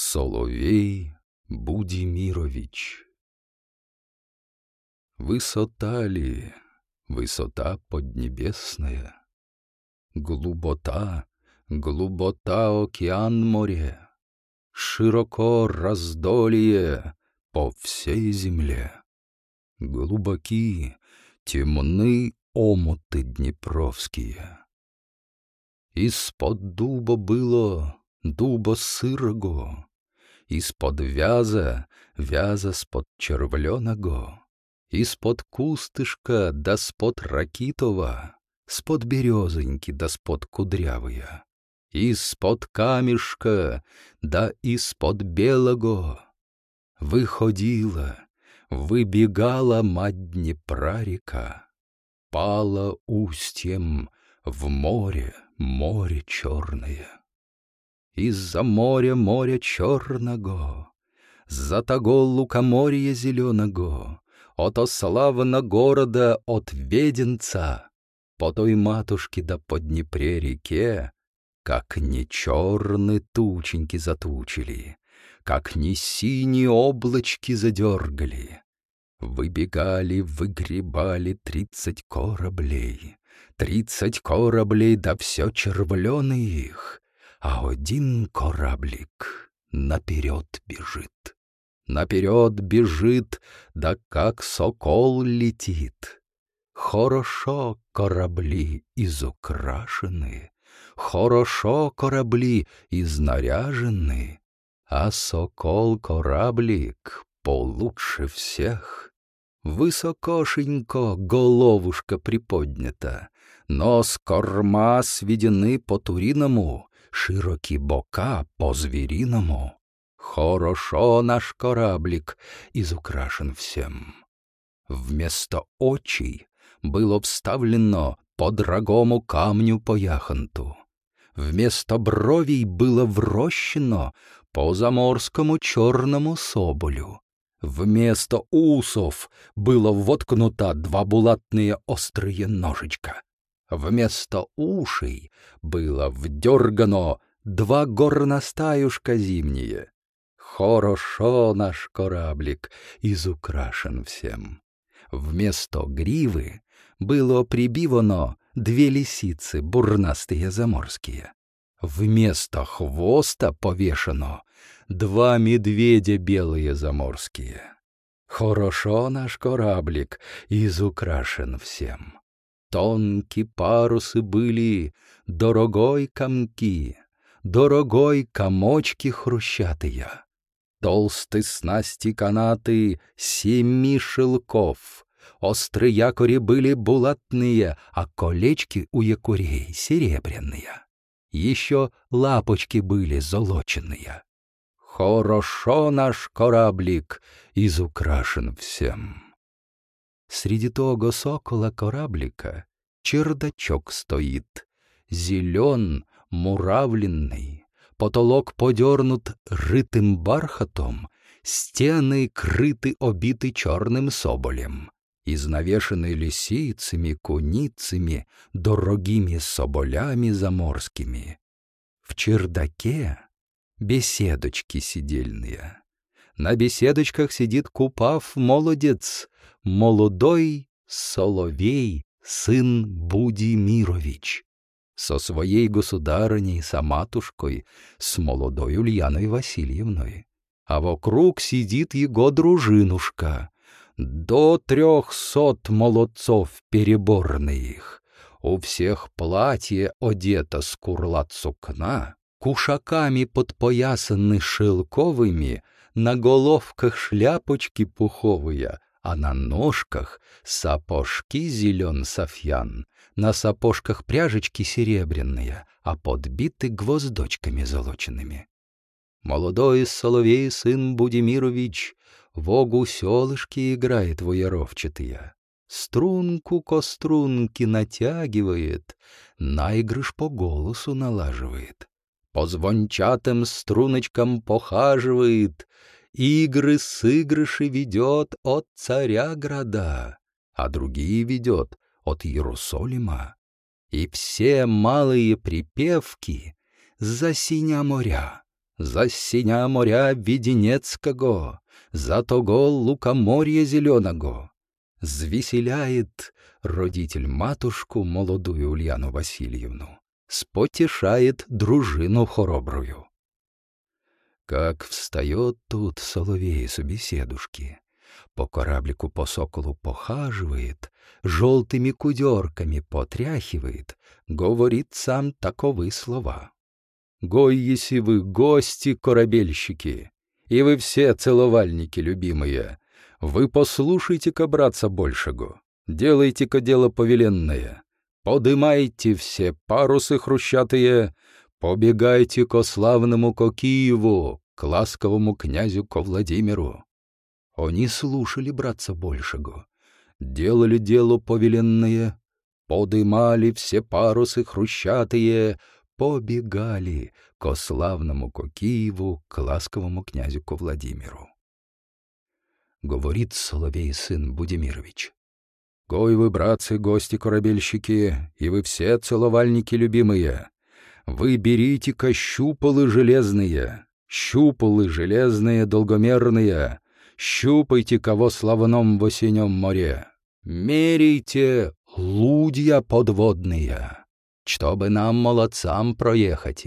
Соловей Будимирович. Высота ли, высота поднебесная, Глубота, глубота океан море, Широко раздолье по всей земле. Глубоки, темны омуты днепровские. Из-под дуба было дуба сырого, Из-под вяза, вяза з-под червленого, Из-под кустышка да с-под ракитова, С-под березоньки да с-под кудрявыя, Из-под камешка да из-под белого Выходила, выбегала мать Днепра река, Пала устьем в море, море черное. Из-за моря моря черного, За того лукоморья зеленого, Ото славно города от Веденца, По той матушке да по Днепре реке, Как не черны тученьки затучили, Как не синие облачки задергали. Выбегали, выгребали тридцать кораблей, Тридцать кораблей, да все червленый их, а один кораблик наперед бежит. Наперед бежит, да как сокол летит. Хорошо корабли изукрашены, Хорошо корабли изнаряжены, А сокол-кораблик получше всех. Высокошенько головушка приподнята, Нос корма сведены по-туриному, широкі бока по-звіріному. Хорошо наш кораблик изукрашен всем. Вместо очей было вставлено по дорогому камню по яхонту. Вместо бровей было врощено по заморскому черному соболю. Вместо усов было воткнуто два булатные острые ножичка. Вместо ушей было вдергано два горностаюшка зимние. Хорошо наш кораблик изукрашен всем. Вместо гривы было прибивано две лисицы бурнастые заморские. Вместо хвоста повешено два медведя белые заморские. Хорошо наш кораблик изукрашен всем. Тонкие парусы были, дорогой комки, дорогой комочки хрущатые. Толстые снасти канаты семи шелков, острые якори были булатные, а колечки у якорей серебряные. Еще лапочки были золоченные. Хорошо наш кораблик изукрашен всем. Среди того сокола кораблика чердачок стоит, Зелен, муравленный, потолок подернут рытым бархатом, Стены крыты обиты черным соболем, Изнавешены лисицами, куницами, Дорогими соболями заморскими. В чердаке беседочки сидельные. На беседочках сидит купав молодец, молодой Соловей, сын Будимирович, со своей государыней, со матушкой, с молодой Ульяной Васильевной. А вокруг сидит его дружинушка, до трехсот молодцов переборных. У всех платье одето с курлат сукна, кушаками подпоясаны шелковыми, на головках шляпочки пуховые, а на ножках сапожки зелен софьян, на сапожках пряжечки серебряные, а подбиты гвоздочками золоченными. Молодой соловей сын Будимирович вогу селышки играет воеровчатые. Струнку ко струнке натягивает, наигрыш по голосу налаживает по звончатым струночкам похаживает, игры с игрыши ведет от царя города, а другие ведет от Иерусалима. И все малые припевки за синя моря, За синя моря Веденецкого, За того лукоморья зеленого. Звеселяет родитель матушку молодую Ульяну Васильевну, Спотешает дружину хоробрую. Как встает тут соловей собеседушки, по кораблику по соколу похаживает, желтыми кудерками потряхивает, говорит сам таковы слова. Гой, если вы гости, корабельщики, и вы все целовальники, любимые, вы послушайте-ка, братца большего, делайте-ка дело повеленное, подымайте все парусы хрущатые, побегайте ко славному ко Киеву, к ласковому князю ко Владимиру. Они слушали братца большего, делали дело повеленное, подымали все парусы хрущатые, побегали ко славному ко Киеву, к ласковому князю ко Владимиру. Говорит Соловей сын Будимирович. «Гой вы, братцы, гости-корабельщики, и вы все целовальники любимые, вы берите-ка щупалы железные, щупалы железные долгомерные, щупайте кого славном в осеннем море, меряйте лудья подводные, чтобы нам, молодцам, проехать.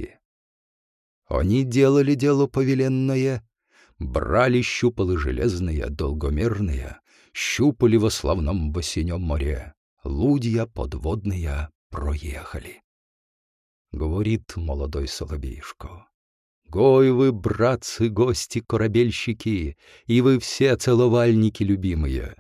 Они делали дело повеленное, брали щупалы железные, долгомерные, щупали во славном осеннем море, лудья подводные проехали. Говорит молодой Соловейшко. Гой вы, братцы, гости, корабельщики, и вы все целовальники любимые.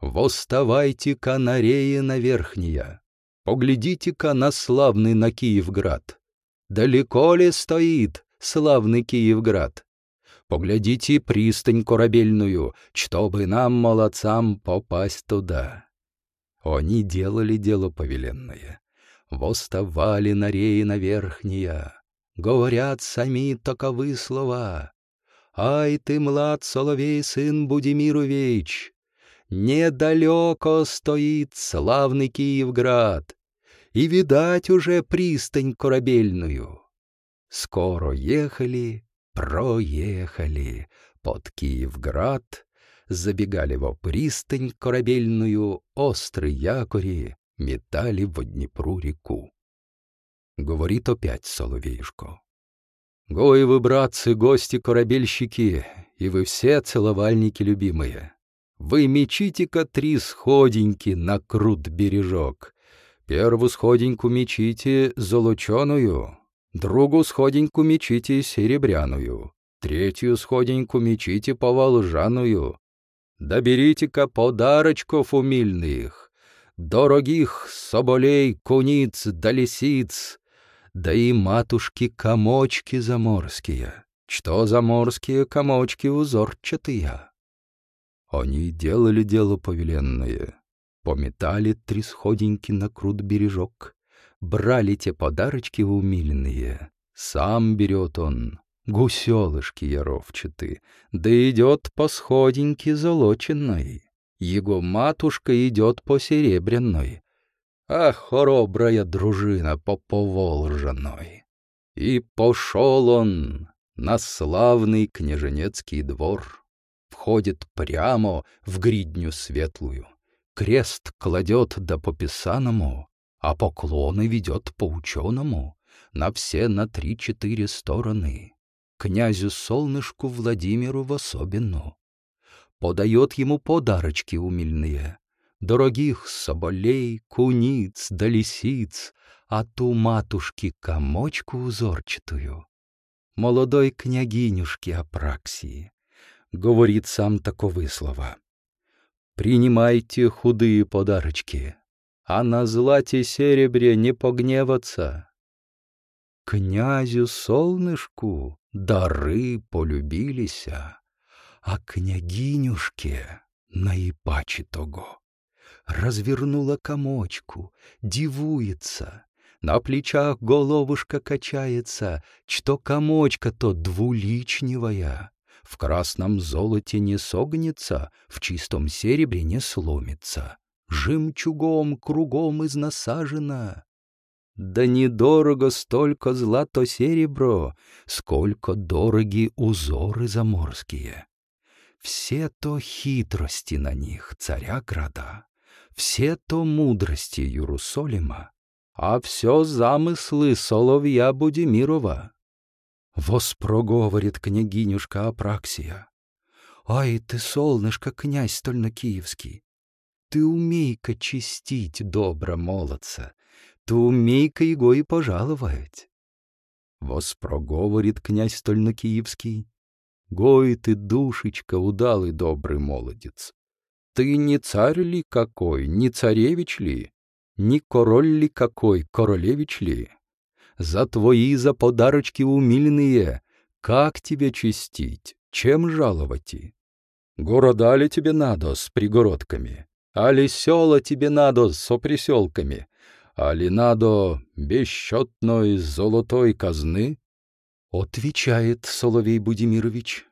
Восставайте-ка на реи на верхние, поглядите-ка на славный на Киевград. Далеко ли стоит славный Киевград? Поглядите пристань корабельную, чтобы нам, молодцам, попасть туда. Они делали дело повеленное, восставали на реи на верхние, говорят сами таковы слова. «Ай ты, млад Соловей, сын Будимирович, недалеко стоит славный Киевград, и, видать, уже пристань корабельную». Скоро ехали, проехали под Киевград, забегали во пристань корабельную, острые якори метали в Днепру реку. Говорит опять Соловеюшко. «Гой вы, братцы, гости-корабельщики, и вы все целовальники любимые. Вы мечите-ка три сходеньки на крут бережок. Первую сходеньку мечите золоченую, другу сходеньку мечите серебряную, третью сходеньку мечите поволжаную. Доберите-ка подарочков умильных, дорогих соболей, куниц да лисиц, да и матушки-комочки заморские. Что заморские комочки узорчатые? Они делали дело повеленное, пометали три сходеньки на крут бережок, брали те подарочки умиленные. Сам берет он, гуселышки яровчаты, да идет по сходеньке золоченной. Его матушка идет по серебряной, Ах, хоробрая дружина по поволжаной! И пошел он на славный княженецкий двор. Входит прямо в гридню светлую, крест кладет да по писаному, а поклоны ведет по ученому на все на три-четыре стороны. Князю солнышку Владимиру в особенную. Подает ему подарочки умильные, дорогих соболей, куниц да лисиц, а ту матушки комочку узорчатую. Молодой княгинюшке Апраксии говорит сам таковы слова. Принимайте худые подарочки, а на злате серебре не погневаться. Князю солнышку дары полюбилися, а княгинюшке наипаче того развернула комочку, дивуется. На плечах головушка качается, что комочка то двуличневая. В красном золоте не согнется, в чистом серебре не сломится. Жемчугом кругом изнасажена. Да недорого столько злато-серебро, сколько дороги узоры заморские. Все то хитрости на них царя града, все то мудрости Иерусалима, а все замыслы Соловья Будимирова. Воспроговорит княгинюшка Апраксия. Ай ты, солнышко, князь стольно-киевский, ты умей-ка чистить добро молодца, ты умей-ка его и пожаловать. Воспроговорит князь стольно-киевский. Гой ты, душечка, удалый добрый молодец. Ты не царь ли какой, не царевич ли, не король ли какой, королевич ли? За твои, за подарочки умильные, как тебе чистить, чем жаловать? Города ли тебе надо с пригородками? Али села тебе надо со приселками? Али надо бесчетной золотой казны? Отвечает Соловей Будимирович.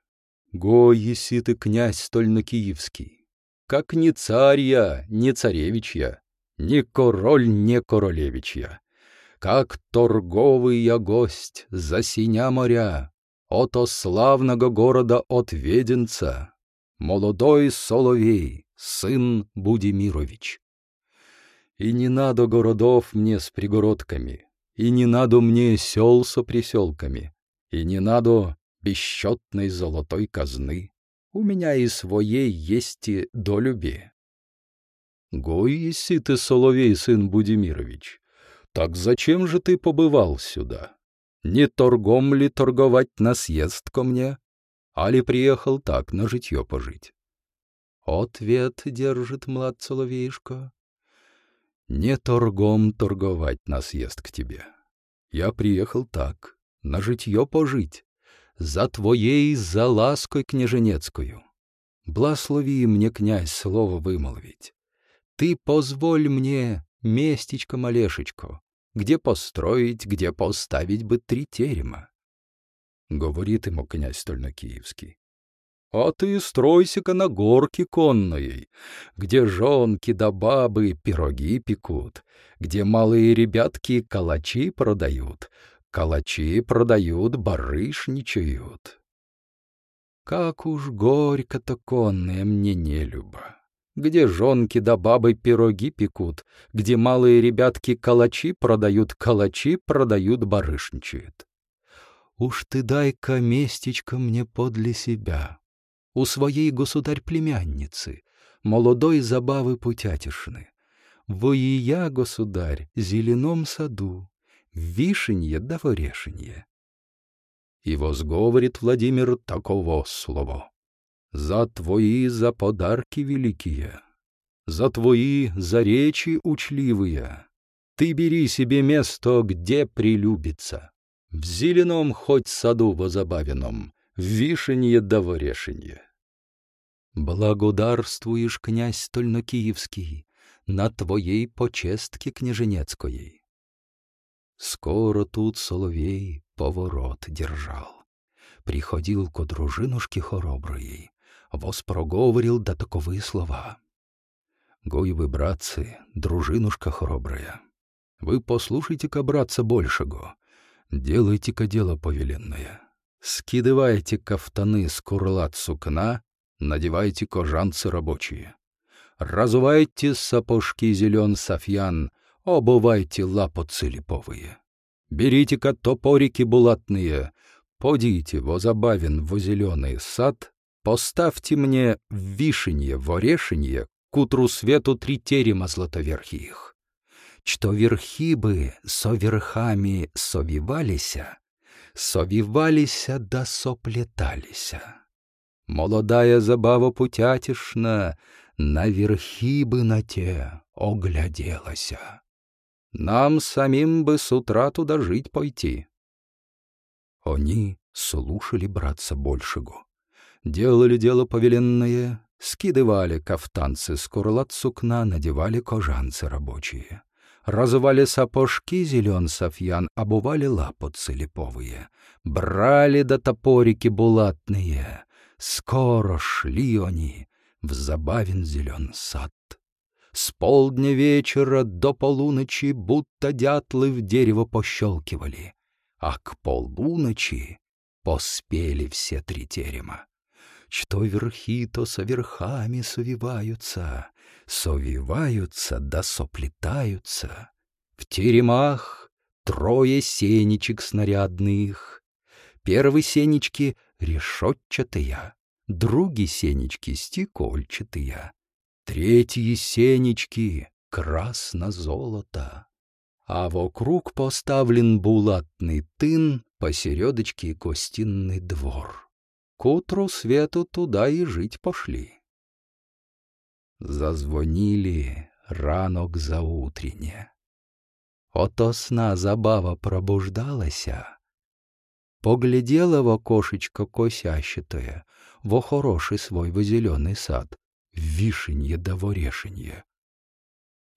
Го, еси ты князь стольно-киевский, как не царь я, не царевич я, не король, не королевич я, как торговый я гость за синя моря, ото славного города от Веденца, молодой Соловей, сын Будимирович. И не надо городов мне с пригородками, и не надо мне сел со приселками, и не надо бесчетной золотой казны. У меня и своей есть и долюби. Гой, еси ты, Соловей, сын Будимирович, так зачем же ты побывал сюда? Не торгом ли торговать на съезд ко мне? Али приехал так, на житье пожить? Ответ держит млад Соловейшко. Не торгом торговать на съезд к тебе. Я приехал так, на житье пожить, за твоей, за лаской княженецкую. Благослови мне, князь, слово вымолвить. Ты позволь мне местечко-малешечко, где построить, где поставить бы три терема. Говорит ему князь Стольнокиевский. А ты стройся-ка на горке конной, где жонки да бабы пироги пекут, где малые ребятки калачи продают, Калачи продают, барышничают. Как уж горько-то конное мне не любо. Где жонки да бабы пироги пекут, где малые ребятки калачи продают, калачи продают, барышничают. Уж ты дай-ка местечко мне подле себя, у своей государь-племянницы, молодой забавы путятишны. Во я, государь, зеленом саду, вишенье да ворешенье. И возговорит Владимир такого слово. За твои за подарки великие, за твои за речи учливые, ты бери себе место, где прилюбится. В зеленом хоть саду возобавенном, вишенье да ворешенье. Благодарствуешь, князь стольнокиевский, на твоей почестке княженецкой. Скоро тут соловей поворот держал. Приходил ко дружинушке хороброй, воспроговорил до таковые слова. «Гой вы, братцы, дружинушка хоробрая, вы послушайте-ка, братца большего, делайте-ка дело повеленное, скидывайте кафтаны с курлат сукна, надевайте кожанцы рабочие, разувайте сапожки зелен софьян, обувайте лапоцы липовые. Берите-ка топорики булатные, подите во забавен во зеленый сад, поставьте мне в вишенье, в орешенье, к утру свету три терема златоверхих. Что верхи бы со верхами совивалися, совивалися да соплеталися. Молодая забава путятишна, на верхи бы на те огляделася. Нам самим бы с утра туда жить пойти. Они слушали братца большего, делали дело повеленное, скидывали кафтанцы с курлат сукна, надевали кожанцы рабочие, разували сапожки зелен софьян, обували лапотцы липовые, брали до топорики булатные, скоро шли они в забавен зелен сад. С полдня вечера до полуночи будто дятлы в дерево пощелкивали, а к полуночи поспели все три терема. Что верхи, то со верхами совиваются, совиваются да соплетаются. В теремах трое сенечек снарядных. Первые сенечки решетчатые, други сенечки стекольчатые, третьи сенечки красно-золото. А вокруг поставлен булатный тын, посередочке гостиный двор. К утру свету туда и жить пошли. Зазвонили ранок заутренне. Ото сна забава пробуждалася, поглядела в окошечко косящатое, во хороший свой во зеленый сад, вишенье да ворешенье.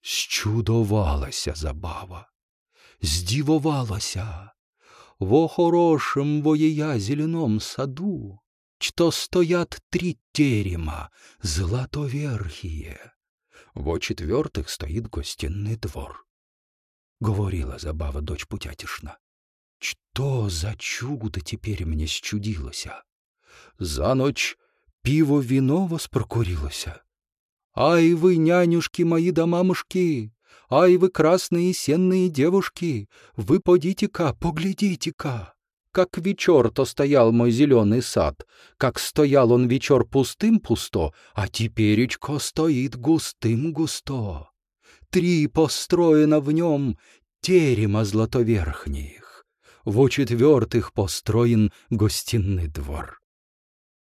Счудовалася забава, здивовалася, во хорошем во ея зеленом саду, что стоят три терема, златоверхие. Во четвертых стоит гостиный двор. Говорила забава дочь Путятишна. Что за чудо теперь мне счудилося? За ночь пиво вино воспрокурилося. Ай вы, нянюшки мои да мамушки, ай вы, красные сенные девушки, вы подите-ка, поглядите-ка. Как вечер-то стоял мой зеленый сад, как стоял он вечер пустым-пусто, а теперечко стоит густым-густо. Три построено в нем терема златоверхних во четвертых построен гостиный двор.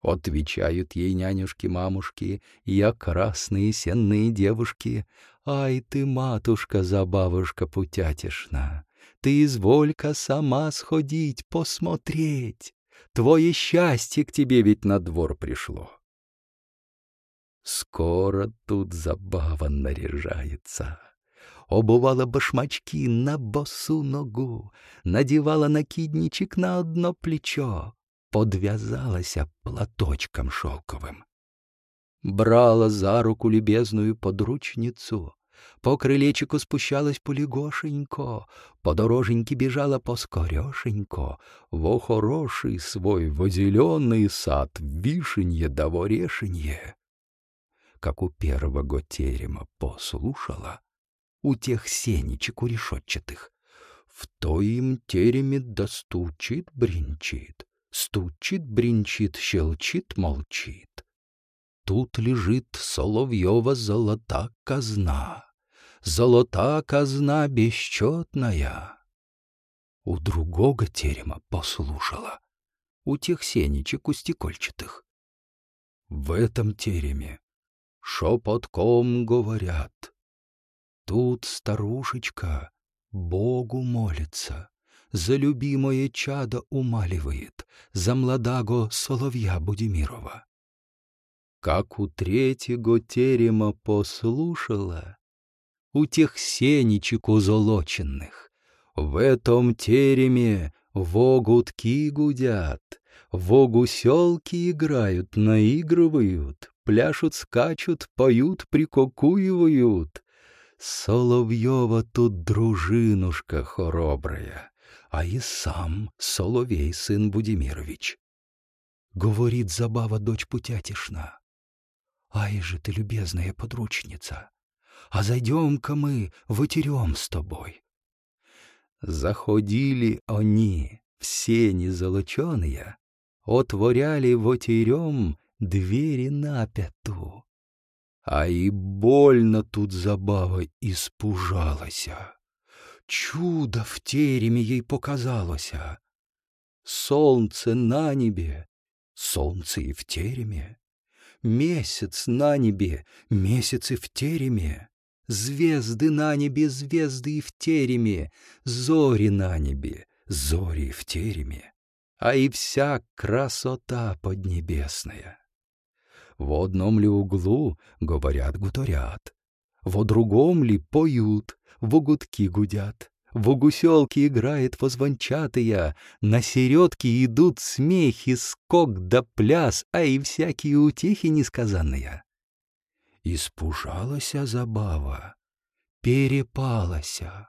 Отвечают ей нянюшки-мамушки, я красные сенные девушки. Ай ты, матушка, забавушка путятишна, ты изволь-ка сама сходить, посмотреть. Твое счастье к тебе ведь на двор пришло. Скоро тут забава наряжается обувала башмачки на босу ногу, надевала накидничек на одно плечо, подвязалася платочком шелковым. Брала за руку любезную подручницу, по крылечику спущалась полегошенько, по дороженьке бежала поскорешенько, во хороший свой, во зеленый сад, вишенье да ворешенье. Как у первого терема послушала, у тех сенечек у решетчатых. В то им тереме да стучит, бринчит, стучит, бринчит, щелчит, молчит. Тут лежит Соловьева золота казна, золота казна бесчетная. У другого терема послушала, у тех сенечек у стекольчатых. В этом тереме шепотком говорят — Тут старушечка Богу молится, за любимое чадо умаливает, за младаго соловья Будимирова. Как у третьего терема послушала, у тех сенечек узолоченных, в этом тереме вогутки гудят, вогуселки играют, наигрывают, пляшут, скачут, поют, прикокуивают. Соловьева тут дружинушка хоробрая, а и сам Соловей, сын Будимирович. Говорит забава дочь Путятишна. Ай же ты, любезная подручница, а зайдем-ка мы, вытерем с тобой. Заходили они, все незолоченые, отворяли вотерем двери на пяту. А и больно тут забава испужалася. Чудо в тереме ей показалося. Солнце на небе, солнце и в тереме. Месяц на небе, месяц и в тереме. Звезды на небе, звезды и в тереме. Зори на небе, зори в тереме. А и вся красота поднебесная. В одном ли углу говорят гуторят, во другом ли поют, во гудки гудят, в гуселке играет возвончатая, на середке идут смехи, скок да пляс, а и всякие утехи несказанные. Испужалася забава, перепалася.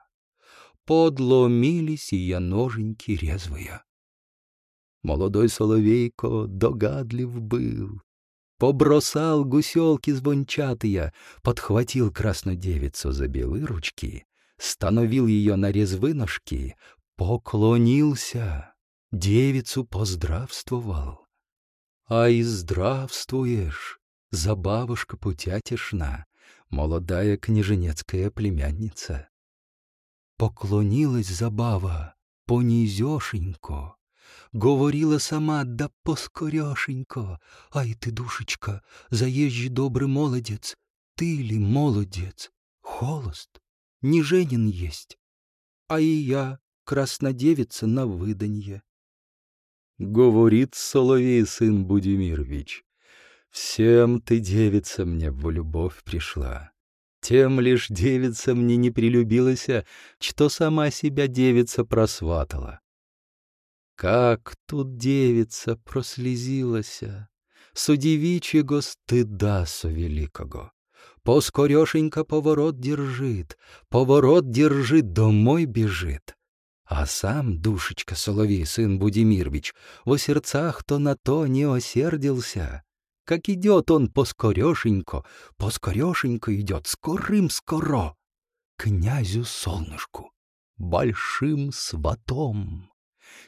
Подломились ее ноженьки резвые. Молодой соловейко догадлив был, побросал гуселки звончатые, подхватил краснодевицу за белые ручки, становил ее на резвы ножки, поклонился, девицу поздравствовал. А и здравствуешь, забавушка путятишна, молодая княженецкая племянница. Поклонилась забава понизешенько, говорила сама, да поскорешенько. Ай ты, душечка, заезжий добрый молодец, ты ли молодец? Холост, не женен есть, а и я, краснодевица на выданье. Говорит Соловей сын Будимирович, всем ты, девица, мне в любовь пришла. Тем лишь девица мне не прилюбилася, что сама себя девица просватала. Как тут девица прослезилася, Со дівічого стыда со великого. Поскорешенько поворот держит, поворот держит, домой бежит. А сам, душечка Соловей, сын Будимирович, во сердцах то на то не осердился. Как идет он поскорешенько, поскорешенько идет, скорым-скоро, князю солнышку, большим сватом.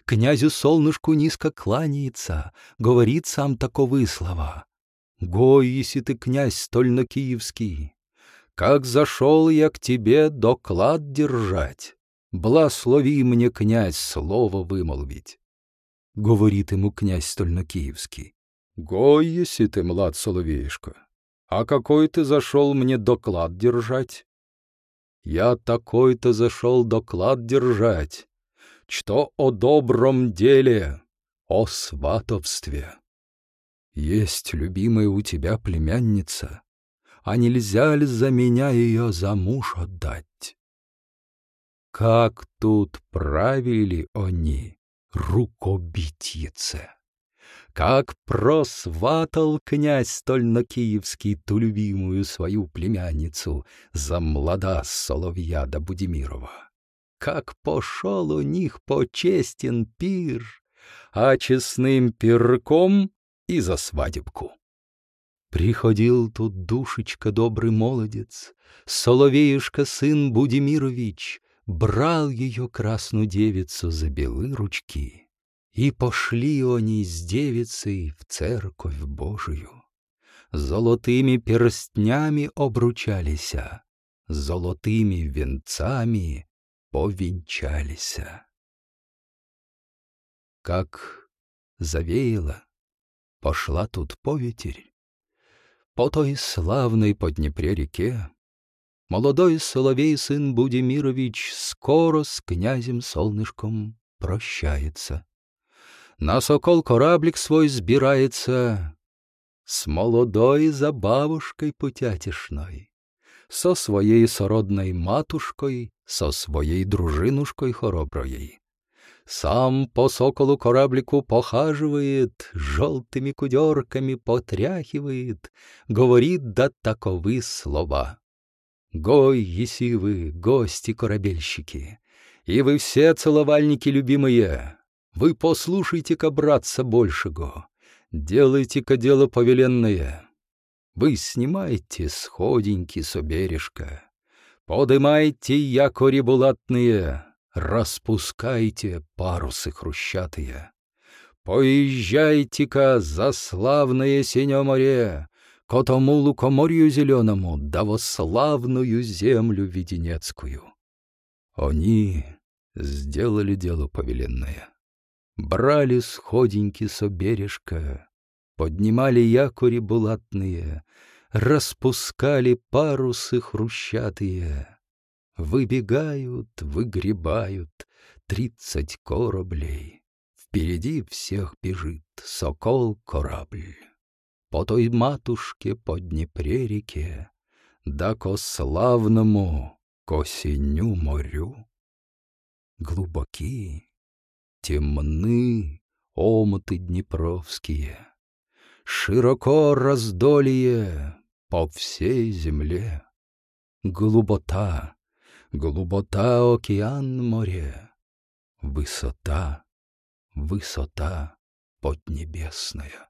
Князю солнышку низко кланяется, говорит сам таковы слова. «Гой, если ты князь стольно-киевский, как зашел я к тебе доклад держать, благослови мне, князь, слово вымолвить». Говорит ему князь стольно-киевский. «Гой, если ты, млад соловеюшка, а какой ты зашел мне доклад держать?» «Я такой-то зашел доклад держать, что о добром деле, о сватовстве. Есть любимая у тебя племянница, а нельзя ли за меня ее замуж отдать? Как тут правили они, рукобитице! Как просватал князь стольно-киевский ту любимую свою племянницу за млада Соловья да Будимирова как пошел у них почестен пир, а честным пирком и за свадебку. Приходил тут душечка добрый молодец, Соловеюшка сын Будимирович, брал ее красную девицу за белые ручки, и пошли они с девицей в церковь Божию. Золотыми перстнями обручалися, золотыми венцами повенчались. Как завеяло, пошла тут поветерь, по той славной по Днепре реке, молодой соловей сын Будимирович скоро с князем солнышком прощается. На сокол кораблик свой сбирается с молодой забавушкой путятишной, со своей сородной матушкой со своей дружинушкой хороброй. Сам по соколу кораблику похаживает, желтыми кудерками потряхивает, говорит да таковы слова. Гой, еси вы, гости-корабельщики, и вы все целовальники любимые, вы послушайте-ка, братца большего, делайте-ка дело повеленное. Вы снимайте сходеньки со бережка, Подымайте якори булатные, распускайте парусы хрущатые. Поезжайте-ка за славное синее море, к тому лукоморью зеленому, да во славную землю веденецкую. Они сделали дело повеленное. Брали сходеньки со бережка, поднимали якори булатные, распускали парусы хрущатые. Выбегают, выгребают тридцать кораблей. Впереди всех бежит сокол-корабль. По той матушке по Днепре реке, да ко славному, ко синю морю. Глубокие, темны омуты днепровские, широко раздолье, по всей земле. Глубота, глубота океан море, Высота, высота поднебесная.